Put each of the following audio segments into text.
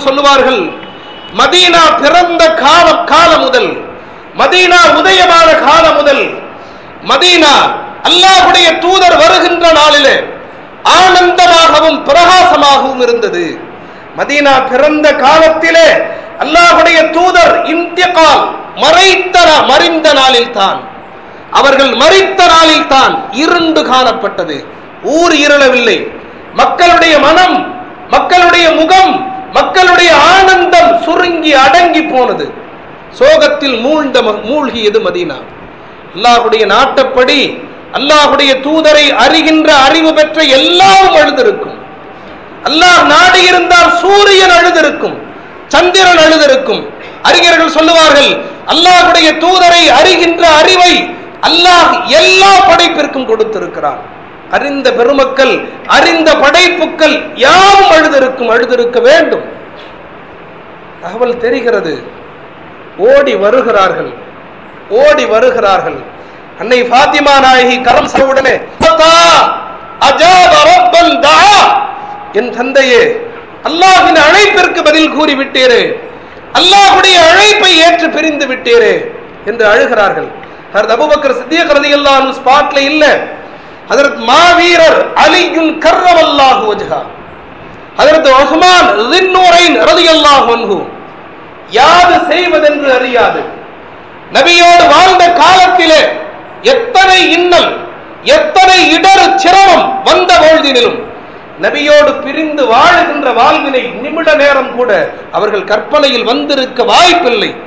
சொல்லுவார்கள் மதீனா பிறந்த காலம் காலம் முதல் மதீனா உதயமான காலம் முதல் மதீனா அல்லாஹுடைய தூதர் வருகின்ற நாளிலே ஆனந்தமாகவும் பிரகாசமாகவும் இருந்தது. மதீனா பிறந்த காலத்திலே அல்லாஹுடைய தூதர் இந்தியகால் மறைத்த மறைத்தன மறைந்த நாளில் தான் அவர்கள் மறித்த நாளில் தான் இருண்டு காணப்பட்டது. ஊர் இருளவில்லை. மக்களுடைய மனம் மக்களுடைய முகம் மக்களுடைய ஆனந்தம் சுருங்கி அடங்கி போனது. சோகத்தில் மூழ்ந்த மூழ்கியது மதீனா. அல்லாஹுடைய நாட்டப்படி அல்லாஹுடைய தூதரை அறிகின்ற அறிவு பெற்ற எல்லாரும் அழுதிருக்கும். அல்லாஹ் நாடு இருந்தால் சூரியன் அழுதிருக்கும் சந்திரன் அழுதிருக்கும். அறிஞர்கள் சொல்லுவார்கள் அல்லாஹுடைய தூதரை அறிகின்ற அறிவை அல்லாஹ் எல்லா படைப்பிற்கும் கொடுத்திருக்கிறார் அறிந்த பெருமக்கள் அறிந்த படைப்புக்கள் யாரும் அழுதிருக்கும் அழுதிருக்க வேண்டும். தகவல் தெரிகிறது. ஓடி வருகிறார்கள். ஓடி வருகிறார்கள். அன்னை ஃபாத்திமா நாயகி கரம் சவுடனே என் தந்தையே அல்லாஹின் அழைப்பிற்கு பதில் கூறி விட்டீரே அல்லாஹுடைய அழைப்பை ஏற்று பிரிந்து விட்டீரே என்று அழுகிறார்கள். ஹரத் அபூபக்கர் சித்தியக் ரலியல்லாஹு ஸ்பாட்ல இல்ல. ஹஜரத் மாவீரர் அலியுன் கர்ரமல்லாஹு வஜ்ஹா. ஹஜரத் உஸ்மான் ذின்னூரைன் ரலியல்லாஹு அன்ஹு. யாது செய்வதென்று அறியாது. நபியோடு வாழ்ந்த காலத்திலே எத்தனை இன்னல் எத்தனை இடர் சிரமம் வந்த பொழுதினிலும் நபியோடு பிரிந்து வாழுகின்ற வாழ்வினை நிமிட நேரம் கூட அவர்கள் கற்பனையில் வந்திருக்க வாய்ப்பில்லை.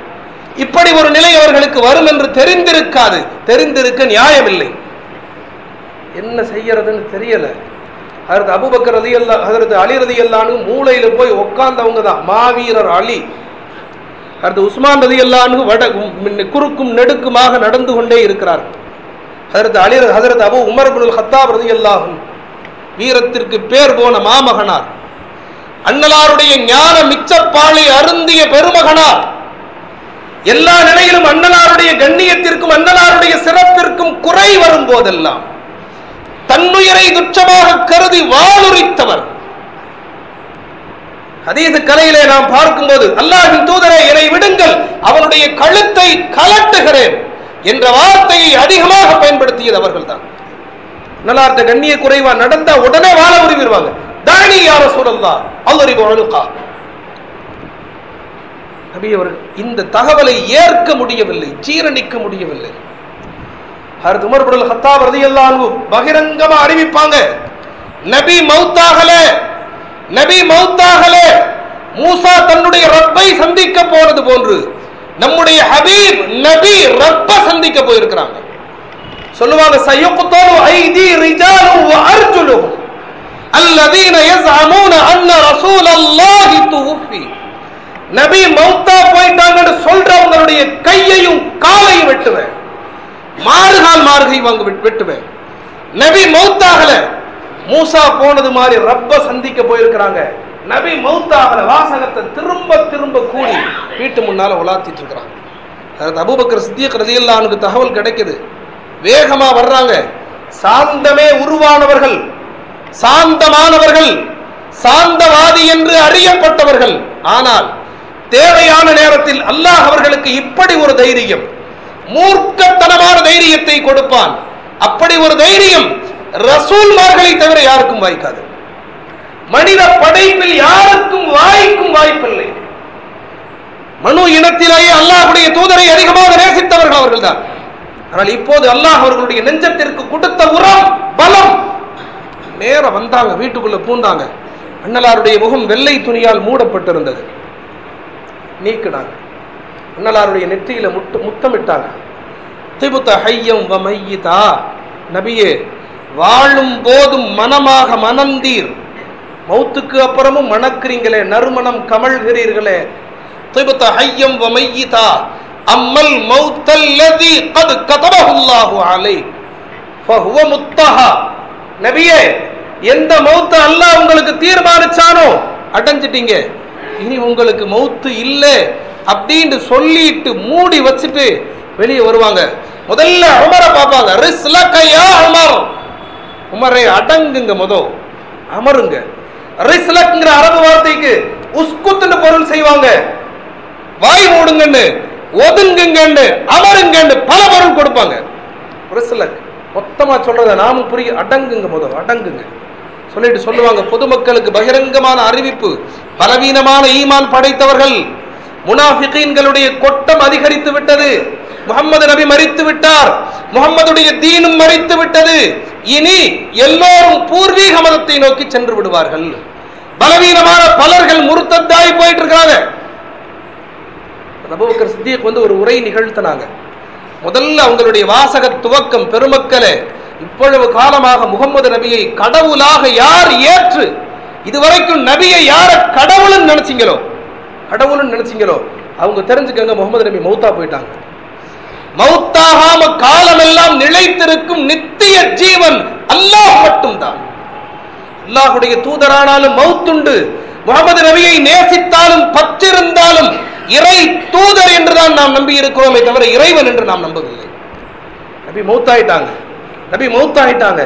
இப்படி ஒரு நிலை அவர்களுக்கு வரும் என்று தெரிந்திருக்காது. தெரிந்திருக்க நியாயமில்லை. என்ன செய்யறதுன்னு தெரியல. அதற்கு அபுபக்கர் ரதி அல்லா அதற்கு அலி ரதி அல்லான்னு மூளையில போய் உட்கார்ந்தவங்க தான் மாவீரர் அலி. அடுத்து உஸ்மான் ரதி அல்லான்னு வட குறுக்கும் நெடுக்குமாக நடந்து கொண்டே இருக்கிறார். அதற்கு அலி ஹசரத் அபு உமர் பின் ஹத்தாப் ரதி அல்லாஹும் வீரத்திற்கு பேர் போன மாமகனார். அண்ணலாருடைய ஞான மிச்சப்பாளை அருந்திய பெருமகனார். எல்லா நிலையிலும் அண்ணலாருடைய கண்ணியத்திற்கும் அண்ணலாருடைய சிறப்பிற்கும் குறை வரும் போதெல்லாம் தன்னுயிரை துச்சமாக கருதி வாளுரித்தவர் அதீது கலையிலே நாம் பார்க்கும்போது அல்லாஹின் தூதரை என்னை விடுங்கள் அவனுடைய கழுத்தை கலட்டுகிறேன் என்ற வார்த்தையை அதிகமாக பயன்படுத்தியது அவர்கள்தான். நல்லார்த்த கண்ணிய குறைவா நடந்தா உடனே வாழ உரிவிடுவாங்க. தானி யார சூழல்லா அல்லறிவு அழுக்கா. நபி அவர்கள் இந்த தகவலை ஏற்க முடியவில்லை ஜீரணிக்க முடியவில்லை. ஹரத் உமர் பின் ஹத்தாப் ரலியல்லாஹு பகிரங்கமா அறிவிப்பாங்க நபி மௌத்தாகல நபி மௌத்தாகல மூசா தன்னுடைய ரப்பை சந்திக்க போனது போன்று நம்முடைய ஹபீப் நபி ரப்ப சந்திக்க போயிருக்கிறாங்க. சொல்லுவாங்க சயுக்தலு ஐதி ரிஜாலு வ அர்ஜுலுஹும் அல்லதீன யஸ்அமூன அன்ன ரசூலல்லாஹி துஃபி நபி மௌத்தா போயிட்டாங்கன்னு சொல்றவங்களுடைய கையையும் காலையும் வெட்டுவேன். மாறுகால் மாறுகை வாங்க வெட்டுவேன். நபி மௌத்தாகல மூசா போனது மாதிரி ரப்ப சந்திக்க போயிருக்கிறாங்க. நபி மௌத்தாகல வாசகத்தை திரும்ப திரும்ப கூடி வீட்டு முன்னால உலாத்திட்டு இருக்கிறாங்க. அதாவது அபூபக்கர் சித்தியக் ரதியல்லானுக்கு தகவல் கிடைக்குது. வேகமா வர்றாங்க. சாந்தமே உருவானவர்கள் சாந்தமானவர்கள் சாந்தவாதி என்று அறியப்பட்டவர்கள். ஆனால் தேவையான நேரத்தில் அல்லாஹ் அவர்களுக்கு இப்படி ஒரு தைரியம். மூர்க்கத்தனமான தைரியத்தை கொடுப்பான். அப்படி ஒரு தைரியம் ரசூல்மார்களை தவிர யாருக்கும் வாய்க்காது. மனித படைப்பில் யாருக்கும் வாய்க்கும் வாய்ப்பில்லை. மனு இனத்திலேயே அல்லாஹுடைய தூதரை அதிகமாக நேசித்தவர்கள் அவர்கள்தான். ஆனால் இப்போது அல்லாஹ் அவர்களுடைய நெஞ்சத்திற்கு கொடுத்த உரம் பலம். நேரம் வந்தாங்க வீட்டுக்குள்ள பூந்தாங்க. அண்ணலாருடைய முகம் வெள்ளை துணியால் மூடப்பட்டிருந்தது. நீக்கினாங்க. அண்ணலாருடைய நெற்றியில முட்டு முத்தமிட்டாங்க. திபுத்த ஹையம் வமையிதா நபியே வாழும் போதும் மனமாக மனந்தீர். மௌத்துக்கு அப்புறமும் மணக்கிறீங்களே நறுமணம் கமழ்கிறீர்களே. திபுத்த ஹையம் வமையிதா அம்மல் மௌத்தல்லதி கது கதபஹுல்லாஹு அலை. ஃபஹுவ முத்தஹா. நபியே எந்த மௌத்த அல்லாஹ் உங்களுக்கு தீர்மானிச்சானோ அடைஞ்சிட்டீங்க. இனி உங்களுக்கு மௌத்து இல்லை அப்படின்னு சொல்லிட்டு மூடி வச்சுட்டு வெளியே வருவாங்க. முதல்ல அமரை பார்ப்பாங்க. ரிஸ்லக யா உமரை. அடங்குங்க மொதோ. அமருங்க. ரிஸ்லக்ங்கிற அரபு வார்த்தைக்கு உஸ்குத்துன்னு பொருள் செய்வாங்க. வாய் மூடுங்கன்னு ஒதுங்குங்கன்னு அமருங்கன்னு பல பொருள் கொடுப்பாங்க. ரிஸ்லக். மொத்தமா சொல்றத நாமும் புரிய அடங்குங்க முதல் அடங்குங்க. சொல்லிட்டு சொல்லுவாங்க பொதுமக்களுக்கு பகிரங்கமான அறிவிப்பு பலவீனமான ஈமான் படைத்தவர்கள் முனாஃபிகீன்களுடைய கொட்டம் அதிகரித்து விட்டது முகமது நபி மறித்து விட்டார் முகம்மதுடைய தீனும் மறித்து விட்டது இனி எல்லோரும் பூர்வீக மதத்தை நோக்கி சென்று விடுவார்கள். பலவீனமான பலர்கள் முருத்தத்தாய் போயிட்டு இருக்கிறாங்க அபூபக்கர் வந்து ஒரு உரை நிகழ்த்தினாங்க. முதல்ல அவங்களுடைய வாசக துவக்கம் பெருமக்களே இவ்வளவு காலமாக முகமது நபியை கடவுளாக யார் ஏற்று இதுவரைக்கும் நபியை யார கடவுள்னு நினைச்சீங்களோ? கடவுள்னு நினைச்சீங்களோ? அவங்க தெரிஞ்சுக்கங்க முகமது நபி மௌத்தா போயிட்டாங்க. மௌத்தாகாம காலமெல்லாம் நிலைத்திருக்கும் நித்திய ஜீவன் அல்லாஹ் மட்டும்தான். அல்லாஹுடைய தூதரானாலும் மௌத்துண்டு முகமது நபியை நேசித்தாலும் பற்றிருந்தாலும் இறை தூதர் என்றுதான் நாம் நம்பி இருக்கிறோமே தவிர இறைவன் என்று நாம் நம்பவில்லை. நபி மௌத்தாயிட்டாங்க. நபி மௌத்தாயிட்டாங்க.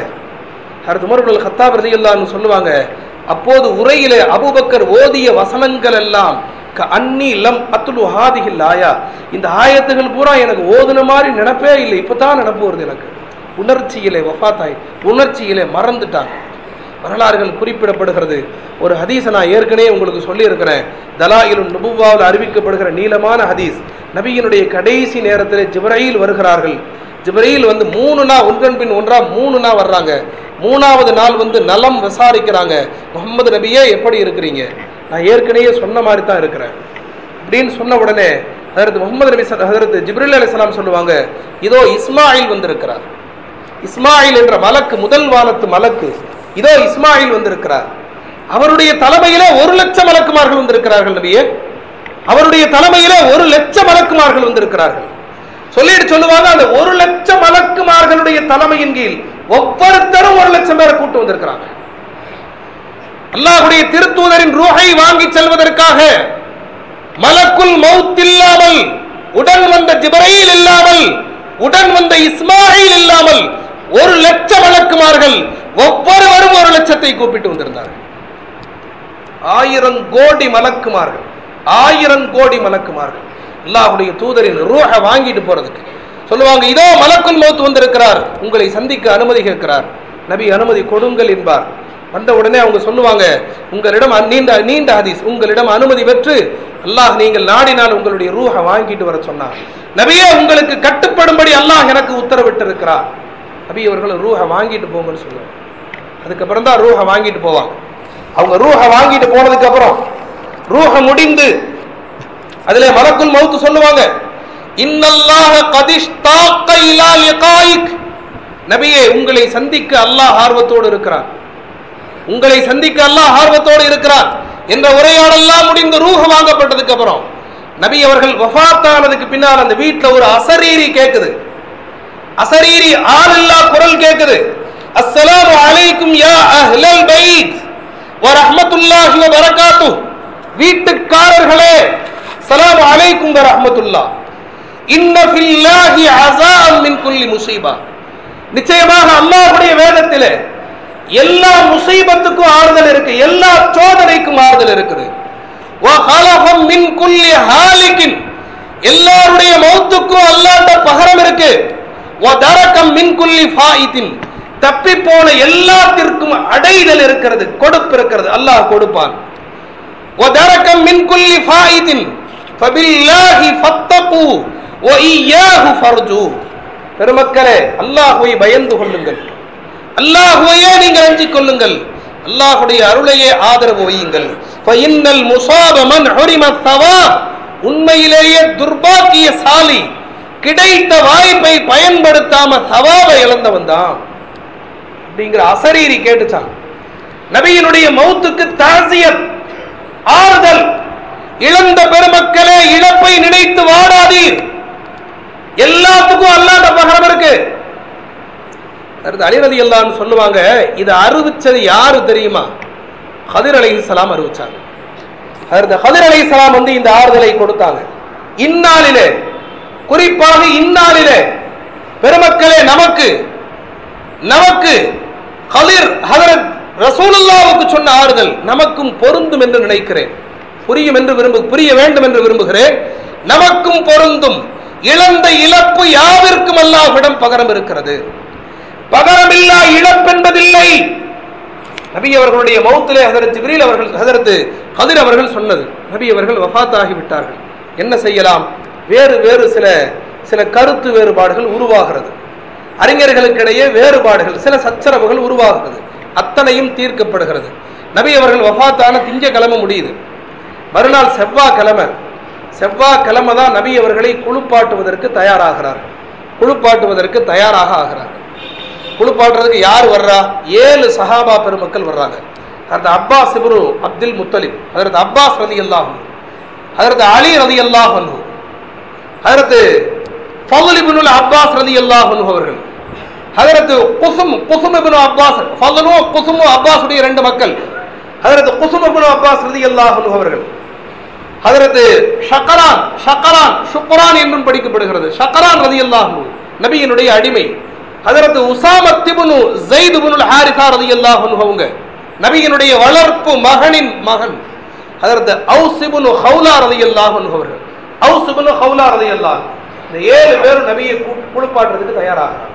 ஹரத் உமர் இப்னுல் கத்தாப் சொல்லுவாங்க அப்போது உரையிலே அபூபக்கர் ஓதிய வசனங்கள் எல்லாம் க அன்னி லம் அத்துலு ஹாதிஹில் ஆயா. இந்த ஆயத்துகள் பூரா எனக்கு ஓதுன மாதிரி நினப்பே இல்லை. இப்பதான் நினப்பு வருது எனக்கு. உணர்ச்சியிலே வஃபாத்தாய் உணர்ச்சியிலே மறந்துட்டாங்க. வரலாறுகள் குறிப்பிடப்படுகிறது. ஒரு ஹதீஸை நான் ஏற்கனவே உங்களுக்கு சொல்லியிருக்கிறேன். தலாயிலும் நுபுவாவில் அறிவிக்கப்படுகிற நீளமான ஹதீஸ். நபியினுடைய கடைசி நேரத்தில் ஜிப்ரயில் வருகிறார்கள். ஜிப்ரையில் வந்து மூணு நாள் ஒன்றன் பின் ஒன்றா மூணுனா வர்றாங்க. மூணாவது நாள் வந்து நலம் விசாரிக்கிறாங்க. முகமது நபியே எப்படி இருக்கிறீங்க? நான் ஏற்கனவே சொன்ன மாதிரி தான் இருக்கிறேன். அப்படின்னு சொன்ன உடனே அதற்கு முகமது நபி அதற்கு ஜிப்ரில் அலிஸ்லாம் சொல்லுவாங்க இதோ இஸ்மாயில் வந்திருக்கிறார். இஸ்மாயில் என்ற மலக்கு முதல் வானத்து மலக்கு இதோ இஸ்மாயில் வந்திருக்கிறார். அவருடைய தலைமையில ஒரு லட்சம் மலக்குமார்கள் வந்திருக்கிறார்கள் நபியே. அவருடைய தலைமையில ஒரு லட்சம் மலக்குமார்கள் வந்திருக்கிறார்கள். சொல்லிட்டு சொல்லுவாங்க அந்த ஒரு லட்சம் மலக்குமார்களுடைய தலைமையின் கீழ் ஒவ்வொருத்தரும் ஒரு லட்சம் பேரை கூட்டு வந்திருக்கிறாங்க. அல்லாஹுடைய திருத்தூதரின் ரூஹை வாங்கி செல்வதற்காக மலக்குள் மவுத் இல்லாமல் உடன் வந்த ஜிபரையில் இல்லாமல் உடன் வந்த இஸ்மாயில் இல்லாமல் ஒரு லட்சம் வழக்குமார்கள் ஒவ்வொருவரும் ஒரு லட்சத்தை கூப்பிட்டு வந்திருந்தார்கள். ஆயிரம் கோடி மலக்குமார்கள் ஆயிரம் கோடி மலக்குமார்கள். அல்லாஹுடைய தூதரின் ரூஹ வாங்கிட்டு போறதுக்கு. சொல்லுவாங்க இதோ மலக்குள் மௌத் வந்திருக்கிறார். உங்களை சந்திக்க அனுமதி கேட்கிறார். நபி அனுமதி கொடுங்கள் என்பார். வந்த உடனே அவங்க சொல்லுவாங்க உங்களிடம் நீண்ட நீண்ட ஹதீஸ். உங்களிடம் அனுமதி பெற்று அல்லாஹ் நீங்கள் நாடினால் உங்களுடைய ரூஹ வாங்கிட்டு வர சொன்னார். நபியே உங்களுக்கு கட்டுப்படும்படி அல்லாஹ் எனக்கு உத்தரவிட்டு இருக்கிறார் நபி அவர்கள் ரூஹ வாங்கிட்டு போங்கன்னு சொல்லுவாங்க. அதுக்கப்புறம் தான் ரூஹ வாங்கிட்டு போவாங்க. அவங்க ரூஹ வாங்கிட்டு போனதுக்கு அப்புறம் ரூஹ முடிந்து அதுல மலக்குள் மவுத்து சொல்லுவாங்க இன்னல்லாஹ கதிஷ்தாக்க இலா லிகாயிக். நபியே உங்களை சந்திக்க அல்லாஹ் ஆர்வத்தோடு இருக்கிறார் உங்களை சந்திக்க அல்லாஹ் ஆர்வத்தோடு இருக்கிறார் என்ற உரையாடெல்லாம் முடிந்து ரூஹ வாங்கப்பட்டதுக்கு அப்புறம் நபி அவர்கள் வஃபாத்தானதுக்கு பின்னால் அந்த வீட்டில் ஒரு அசரீரி கேட்குது. அசரீரி ஆளில்லா குரல் கேட்குது. அஸ்ஸலாமு அலைக்கும் யா அஹ்லல் பைத் வ ரஹ்மத்துல்லாஹி வ பரகாத்துஹ். வீட்டுக்காரர்களே அஸ்லாம் அலைக்கும் ரஹமத்துல்லா ரஹ்மத்துல்லாஹ் மின் குல்லி முசீபா நிச்சயமாக அல்லாஹுடைய வேதத்திலே எல்லா முசீபத்துக்கும் ஆறுதல் இருக்கு எல்லா சோதனைக்கும் ஆறுதல் இருக்குது. எல்லாருடைய மௌத்துக்கும் அல்லாத பகரம் இருக்கு. மின் குல்லி தப்பி போன எல்லாத்திற்கும் அடைதல் இருக்கிறது கொடுப்பு இருக்கிறது. அல்லாஹ் கொடுப்பான். ஃபர்ஜு. பெருமக்களே அல்லாஹுவை பயந்து கொள்ளுங்கள். அல்லாஹுவையே நீங்கள் அஞ்சிக் கொள்ளுங்கள். அல்லாஹுடைய அருளையே ஆதரவு வையுங்கள். உண்மையிலேயே துர்பாக்கிய சாலி கிடைத்த வாய்ப்பை பயன்படுத்தாம சவாவை இழந்தவன் தான் அப்படிங்கிற அசரீரி கேட்டுச்சான். நபியினுடைய மௌத்துக்கு தாசியம் ஆறுதல் இழந்த பெருமக்களே இழப்பை நினைத்து வாடாதீர். எல்லாத்துக்கும் அல்லாத பகரம் இருக்கு. அலிரதி எல்லாம் சொல்லுவாங்க இதை அறிவிச்சது யாரு தெரியுமா? ஹதிர் அலைஹிஸ்ஸலாம் அறிவிச்சாங்க. ஹதிர் ஹதிர் இஸ்லாம் வந்து இந்த ஆறுதலை கொடுத்தாங்க. இந்நாளிலே குறிப்பாக இந்நாளிலே பெருமக்களே நமக்கு நமக்கு கலிர் ஹதரத் ரசூலுல்லாவுக்கு சொன்ன ஆறுதல் நமக்கும் பொருந்தும் என்று நினைக்கிறேன். புரியும் என்று விரும்பு புரிய வேண்டும் என்று விரும்புகிறேன். நமக்கும் பொருந்தும். இழந்த இழப்பு யாவிற்கும் அல்லாஹ்விடம் பகரம் இருக்கிறது? பகரமில்லா இழப்பென்பதில்லை நபி அவர்களுடைய மௌத்திலே ஹதரத் ஜிப்ரீல் அவர்கள் ஹதரத் கதிர் அவர்கள் சொன்னது. நபி அவர்கள் வஃபாத்தாகி விட்டார்கள் என்ன செய்யலாம்? வேறு வேறு சில சில கருத்து வேறுபாடுகள் உருவாகிறது. அறிஞர்களுக்கிடையே வேறுபாடுகள் சில சச்சரவுகள் உருவாகிறது. அத்தனையும் தீர்க்கப்படுகிறது. நபி அவர்கள் வஃபாத்தான திங்கக்கிழமை முடியுது. மறுநாள் செவ்வாய்க்கிழமை. செவ்வாய்க்கிழமை தான் நபி அவர்களை குளிப்பாட்டுவதற்கு தயாராகிறார். குளிப்பாட்டுவதற்கு தயாராக ஆகிறார். குளிப்பாட்டுறதுக்கு யார் வர்றா? ஏழு சஹாபா பெருமக்கள் வர்றாங்க. அதற்கு அப்பாஸ் இப்ரு அப்துல் முத்தலிப் அதற்கு அப்பாஸ் ரதி அல்லாஹன் அதற்கு அலி ரதி அல்லாஹ் அதற்கு ஃபதுல் இப்னுல் அப்பாஸ் ரதி அல்லாஹன் அவர்கள் அதற்கு குசும் குசும் இப்னு அப்பாஸ் ஃபதுலும் குசுமும் அப்பாஸுடைய ரெண்டு மக்கள் அதற்கு குசும் இப்னு அப்பாஸ் ரதி அல்லாஹன் அவர்கள் ஹதரத்து ஷக்கரான் ஷக்கரான் ஷுக்ரான் என்றும் படிக்கப்படுகிறது. ஷக்கரான் ரதி அல்லாஹு நபியினுடைய அடிமை. ஹதரத்து உசாமத் திபுனு ஸைத் இப்னுல் ஹாரிஸா ரலியல்லாஹு அன்ஹு அவங்க. நபியினுடைய வளர்ப்பு மகனின் மகன். ஹதரத்து அவுசிபுனு ஹவுலா ரலியல்லாஹு அன்ஹு அவர்கள். அவுசிபுனு ஹவுலா ரதி ரலியல்லாஹு. இந்த ஏழு பேரும் நபியை கு- குளிப்பாட்டுறதுக்கு தயாராகிறாங்க.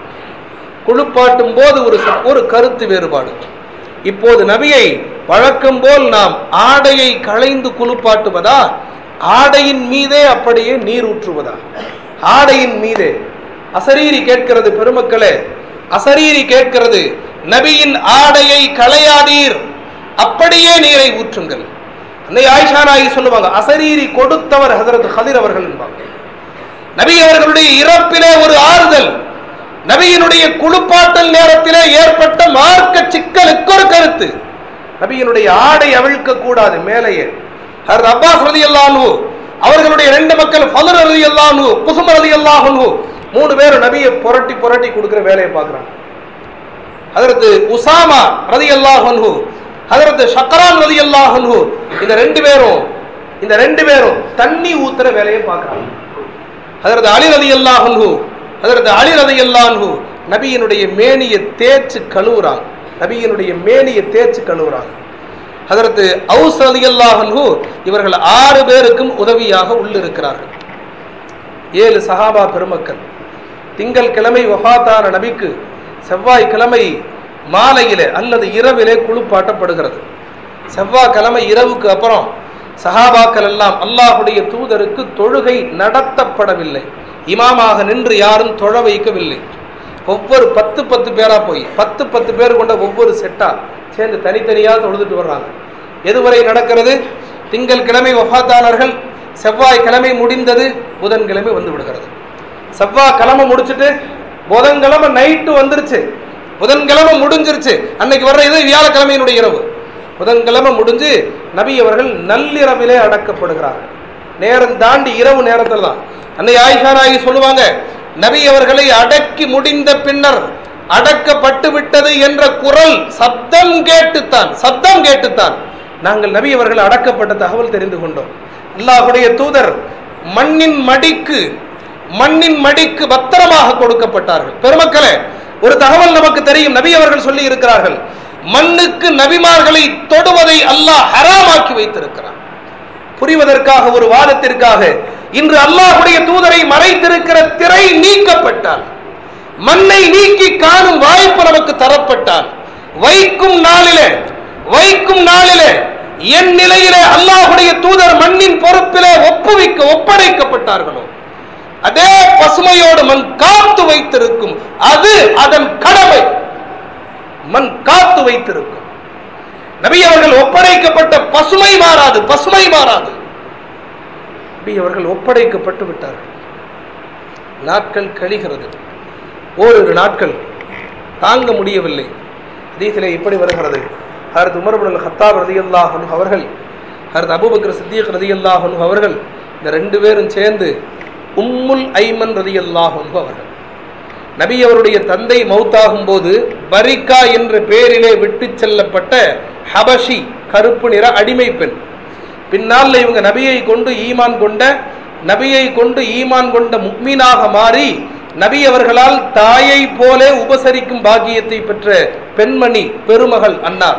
குளிப்பாட்டும் போது ஒரு ஒரு கருத்து வேறுபாடு. இப்போது நபியை வழக்கம் போல் நாம் ஆடையை களைந்து குளிப்பாட்டுவதா? ஆடையின் மீதே அப்படியே நீர் ஊற்றுவதா? ஆடையின் மீதே. அசரீரி கேட்கிறது பெருமக்களே அசரீரி கேட்கிறது நபியின் ஆடையை களையாதீர் அப்படியே நீரை ஊற்றுங்கள். அன்னை ஆயிஷா நாயி சொல்லுவாங்க அசரீரி கொடுத்தவர் ஹசரத் ஹதிர் அவர்கள் என்பாங்க. நபி அவர்களுடைய இறப்பிலே ஒரு ஆறுதல் நபியினுடைய குளிப்பாட்டல் நேரத்திலே ஏற்பட்ட மார்க்க சிக்கலுக்கு கருத்து நபியினுடைய ஆடை அவிழ்க்க கூடாது மேலேயே. ஹர் அப்பாஸ் ரதி அவர்களுடைய ரெண்டு மக்கள் ஃபலர் ரதி அல்லாஹு குசும ரதி மூணு பேரும் நபியை புரட்டி புரட்டி கொடுக்குற வேலையை பார்க்குறாங்க. அதற்கு உசாமா ரதி அல்லாஹு அதற்கு ஷக்கரான் ரதி அல்லாஹு இந்த ரெண்டு பேரும் இந்த ரெண்டு பேரும் தண்ணி ஊத்துற வேலையை பார்க்குறாங்க. அதற்கு அலி ரதி அல்லாஹு அதற்கு அலி ரதி அல்லாஹு நபியினுடைய மேனியை தேய்ச்சி கழுவுறாங்க. நபியினுடைய மேனியை தேய்ச்சி கழுவுறாங்க. அதற்கு அவுஸ் இவர்கள் ஆறு பேருக்கும் உதவியாக உள்ளிருக்கிறார்கள். ஏழு சஹாபா பெருமக்கள். திங்கள் கிழமை வஃபாத்தான நபிக்கு செவ்வாய்க்கிழமை மாலையிலே அல்லது இரவிலே குளிப்பாட்டப்படுகிறது செவ்வாய்க்கிழமை இரவுக்கு அப்புறம் சஹாபாக்கள் எல்லாம் அல்லாஹுடைய தூதருக்கு தொழுகை நடத்தப்படவில்லை. இமாமாக நின்று யாரும் தொழ வைக்கவில்லை. ஒவ்வொரு பத்து பத்து பேரா போய் பத்து பத்து பேர் கொண்ட ஒவ்வொரு செட்டா சேர்ந்து தனித்தனியாக தொழுதுட்டு வர்றாங்க. எதுவரை நடக்கிறது? திங்கள் கிழமை ஒஃபாத்தானர்கள் செவ்வாய் கிழமை முடிந்தது புதன்கிழமை வந்து விடுகிறது. செவ்வாய் கிழமை முடிச்சுட்டு புதன்கிழமை நைட்டு வந்துருச்சு. புதன்கிழமை முடிஞ்சிருச்சு. அன்னைக்கு வர்ற இது வியாழக்கிழமையினுடைய இரவு. புதன்கிழமை முடிஞ்சு நபி அவர்கள் நள்ளிரவிலே அடக்கப்படுகிறார்கள். நேரம் தாண்டி இரவு நேரத்தில் தான். அன்னை ஆயிஷா நாயகி சொல்லுவாங்க நபி அவர்களை அடக்கி முடிந்த பின்னர் அடக்கப்பட்டு விட்டது என்ற குரல் சப்தம் கேட்டுத்தான் சப்தம் கேட்டுத்தான். நாங்கள் நபி அவர்கள் அடக்கப்பட்ட தகவல் தெரிந்து கொண்டோம். அல்லாஹுடைய தூதர் மண்ணின் மடிக்கு மண்ணின் மடிக்கு பத்திரமாக கொடுக்கப்பட்டார்கள். பெருமக்களே ஒரு தகவல் நமக்கு தெரியும். நபி அவர்கள் சொல்லி இருக்கிறார்கள் மண்ணுக்கு நபிமார்களை தொடுவதை அல்லாஹ் ஹராமாக்கி வைத்திருக்கிறார் புரிவதற்காக ஒரு வாதத்திற்காக இன்று அல்லாஹுடைய தூதரை மறைத்திருக்கிற திரை நீக்கப்பட்டால் மண்ணை நீக்கி காணும் வாய்ப்பு நமக்கு தரப்பட்டால் வைக்கும் நாளிலே வைக்கும் நாளிலே என் நிலையிலே அல்லாஹுடைய தூதர் மண்ணின் பொறுப்பிலே ஒப்புவிக்க ஒப்படைக்கப்பட்டார்களோ? அதே பசுமையோடு மண் காத்து வைத்திருக்கும் அது அதன் கடமை. மண் காத்து வைத்திருக்கும். நபி அவர்கள் ஒப்படைக்கப்பட்ட பசுமை மாறாது பசுமை மாறாது. நபி அவர்கள் ஒப்படைக்கப்பட்டு விட்டார்கள். நாட்கள் கழிகிறது. ஓரிரு நாட்கள் தாங்க முடியவில்லை. அதீதிலே இப்படி வருகிறது. ஹரத் உமர்புல் ஹத்தாப் ரதியுல்லாஹன் அவர்கள் ஹரத் அபுபக்ர சித்தியக் ரதியுல்லாஹன் அவர்கள் இந்த ரெண்டு பேரும் சேர்ந்து உம்முல் ஐமன் ரதியுல்லாஹன் அவர்கள். நபி அவருடைய தந்தை மௌத்தாகும் போது பரிக்கா என்ற பெயரிலே விட்டு செல்லப்பட்ட ஹபஷி கருப்பு நிற அடிமை பெண். பின்னால் இவங்க நபியை கொண்டு ஈமான் கொண்ட நபியை கொண்டு ஈமான் கொண்ட முக்மீனாக மாறி நபி அவர்களால் தாயை போலே உபசரிக்கும் பாக்கியத்தை பெற்ற பெண்மணி பெருமகள் அண்ணா.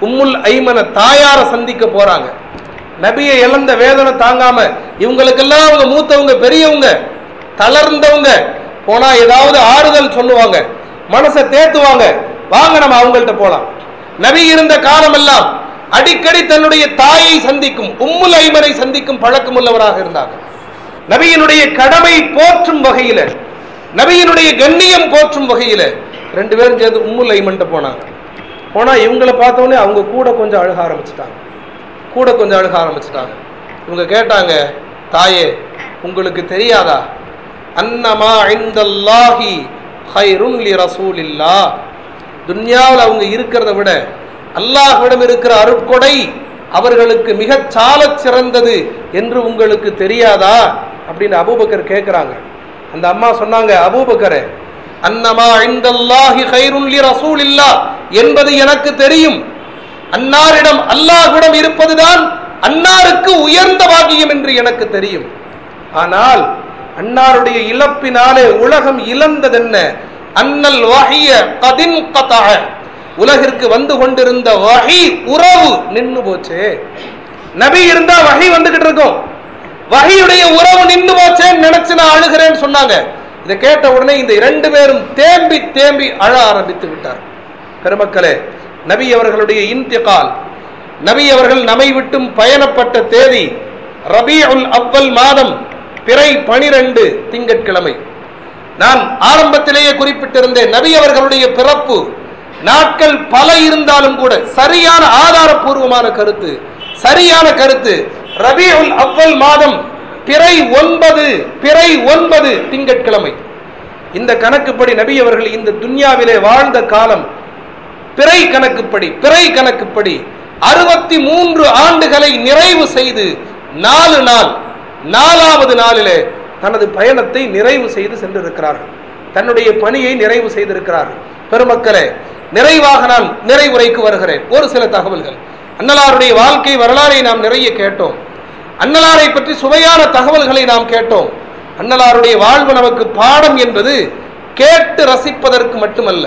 உம்முல் ஐமன தாயார சந்திக்க போறாங்க. நபியை இழந்த வேதனை தாங்காம இவங்களுக்கெல்லாம் அவங்க மூத்தவங்க பெரியவங்க தளர்ந்தவங்க போனா ஏதாவது ஆறுதல் சொல்லுவாங்க. மனசை தேத்துவாங்க. வாங்க நம்ம அவங்கள்ட்ட போலாம். நபி இருந்த காலமெல்லாம் அடிக்கடி தன்னுடைய தாயை சந்திக்கும் உம்முல் ஐமனை சந்திக்கும் பழக்கம் உள்ளவராக இருந்தாங்க நபியினுடைய கடமை போற்றும் வகையில நபியினுடைய கண்ணியம் போற்றும் வகையில ரெண்டு பேரும் சேர்ந்து உம்முல் ஐமன்ட்ட போனாங்க. போனா இவங்களை பார்த்தோன்னே அவங்க கூட கொஞ்சம் அழுக ஆரம்பிச்சிட்டாங்க. கூட கொஞ்சம் அழுக ஆரம்பிச்சிட்டாங்க. இவங்க கேட்டாங்க தாயே உங்களுக்கு தெரியாதா? அன்னமா ஐந்தல்லாஹி ஹைருன் லி ரசூலில்லா துன்யாவில் அவங்க இருக்கிறத விட அல்லாஹ்விடம் இருக்கிற அருட்கொடை அவர்களுக்கு மிக சால சிறந்தது என்று உங்களுக்கு தெரியாதா? அப்படின்னு அபூபக்கர் கேட்குறாங்க அந்த அம்மா சொன்னாங்க அபூபக்கரே அன்னமா ஐந்தல்லாஹி ஹைருன் ரசூல் இல்லா என்பது எனக்கு தெரியும். அன்னாரிடம் அல்லாஹ்விடம் இருப்பதுதான் அன்னாருக்கு உயர்ந்த பாக்கியம் என்று எனக்கு தெரியும். ஆனால் அன்னாருடைய இழப்பினாலே உலகம் இழந்ததென்ன? அன்னல் வஹிய கதின் உலகிற்கு வந்து கொண்டிருந்த வகை உறவு நின்று போச்சு. நபி இருந்தா வகை வந்துகிட்டு இருக்கும். வகையுடைய உறவு நின்று போச்சேன்னு நினைச்சு நான் அழுகிறேன்னு சொன்னாங்க. இதை கேட்ட உடனே இந்த இரண்டு பேரும் தேம்பி தேம்பி அழ ஆரம்பித்து விட்டார். பெருமக்களே நபி அவர்களுடைய இன்திகால் நபி அவர்கள் நம்மை விட்டும் பயணப்பட்ட தேதி ரபி உல் அவ்வல் மாதம் பிறை பனிரெண்டு திங்கட்கிழமை. நான் ஆரம்பத்திலேயே குறிப்பிட்டிருந்தேன் நபி அவர்களுடைய பிறப்பு நாட்கள் பல இருந்தாலும் கூட சரியான ஆதாரபூர்வமான கருத்து சரியான கருத்து. ரபியுல் அவ்வல் மாதம் பிறை ஒன்பது பிறை ஒன்பது திங்கட்கிழமை. இந்த கணக்குப்படி நபி அவர்கள் இந்த துன்யாவிலே வாழ்ந்த காலம் பிறை கணக்குப்படி பிறை கணக்குப்படி அறுபத்தி மூன்று ஆண்டுகளை நிறைவு செய்து நாலு நாள் நாலாவது நாளிலே தனது பயணத்தை நிறைவு செய்து சென்றிருக்கிறார்கள். தன்னுடைய பணியை நிறைவு செய்திருக்கிறார்கள். பெருமக்களே நிறைவாக நான் நிறைவுரைக்கு வருகிறேன். ஒரு சில தகவல்கள். அன்னலாருடைய வாழ்க்கை வரலாறை நாம் நிறைய கேட்டோம். அன்னலாரை பற்றி சுவையான தகவல்களை நாம் கேட்டோம். அன்னலாருடைய வாழ்வு நமக்கு பாடம் என்பது கேட்டு ரசிப்பதற்கு மட்டுமல்ல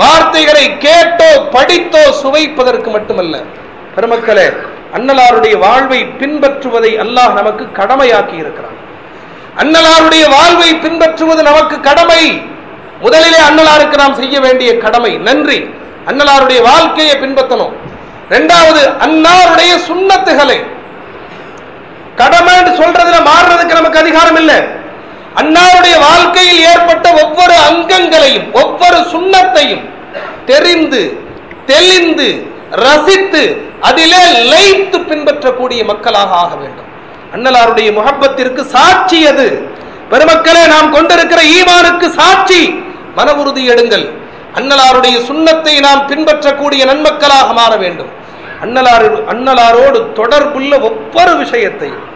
வார்த்தைகளை கேட்டோ படித்தோ சுவைப்பதற்கு மட்டுமல்ல. பெருமக்களே அன்னலாருடைய வாழ்வை பின்பற்றுவதை அல்லாஹ் நமக்கு கடமையாக்கி இருக்கிறான் அன்னலாருடைய வாழ்வை பின்பற்றுவது நமக்கு கடமை. முதலிலே அன்னலாருக்கு நாம் செய்ய வேண்டிய கடமை நன்றி. அன்னலாருடைய வாழ்க்கையை பின்பற்றணும். இரண்டாவது அன்னாருடைய சுண்ணத்துகளை. கடமைன்னு சொல்றதுல மாறுறதுக்கு நமக்கு அதிகாரம் இல்லை. அன்னாருடைய வாழ்க்கையில் ஏற்பட்ட ஒவ்வொரு அங்கங்களையும் ஒவ்வொரு சுண்ணத்தையும் தெரிந்து தெளிந்து ரசித்து அதிலே லைத்து பின்பற்றக்கூடிய மக்களாக ஆக வேண்டும். அன்னலாருடைய முகப்பத்திற்கு சாட்சி அது பெருமக்களே நாம் கொண்டிருக்கிற ஈமானுக்கு சாட்சி மன உறுதி எடுங்கள். அன்னலாருடைய சுண்ணத்தை நாம் பின்பற்றக்கூடிய நன்மக்களாக மாற வேண்டும். அன்னலாரு அன்னலாரோடு தொடர்புள்ள ஒவ்வொரு விஷயத்தையும்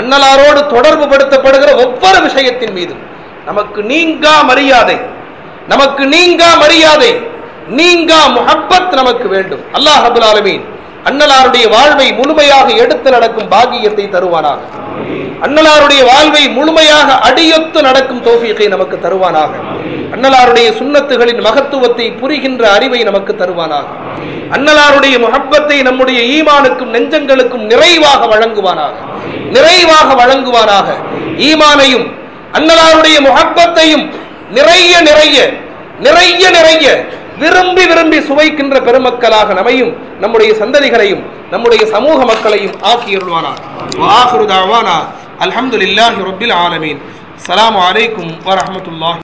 அன்னலாரோடு தொடர்பு படுத்தப்படுகிற ஒவ்வொரு விஷயத்தின் மீதும் நமக்கு நீங்கா மரியாதை நமக்கு நீங்கா மரியாதை நீங்கா முஹப்பத் நமக்கு வேண்டும். அல்லாஹ் அபுல் ஆலமீன் அன்னலாருடைய வாழ்வை முழுமையாக எடுத்து நடக்கும் பாக்கியத்தை தருவானாக. அன்னலாருடைய வாழ்வை முழுமையாக அடியொத்து நடக்கும் தோஃபியத்தை நமக்கு தருவானாக. அன்னலாருடைய சுண்ணத்துகளின் மகத்துவத்தை புரிகின்ற அறிவை நமக்கு தருவானாக. அன்னலாருடைய முகப்பத்தை நம்முடைய ஈமானுக்கும் நெஞ்சங்களுக்கும் நிறைவாக வழங்குவானாக. நிறைவாக வழங்குவானாக. ஈமானையும் அன்னலாருடைய முகப்பத்தையும் நிறைய நிறைய நிறைய நிறைய விரும்பி விரும்பி சுவைக்கின்ற பெருமக்களாக நம்மையும் நம்முடைய சந்ததிகளையும் நம்முடைய சமூக மக்களையும் ஆக்கியருள்வானார் அல்ஹம்துலில்லாஹி ரப்பில் ஆலமீன் அஸ்ஸலாமு அலைக்கும் வரஹ்மத்துல்லாஹி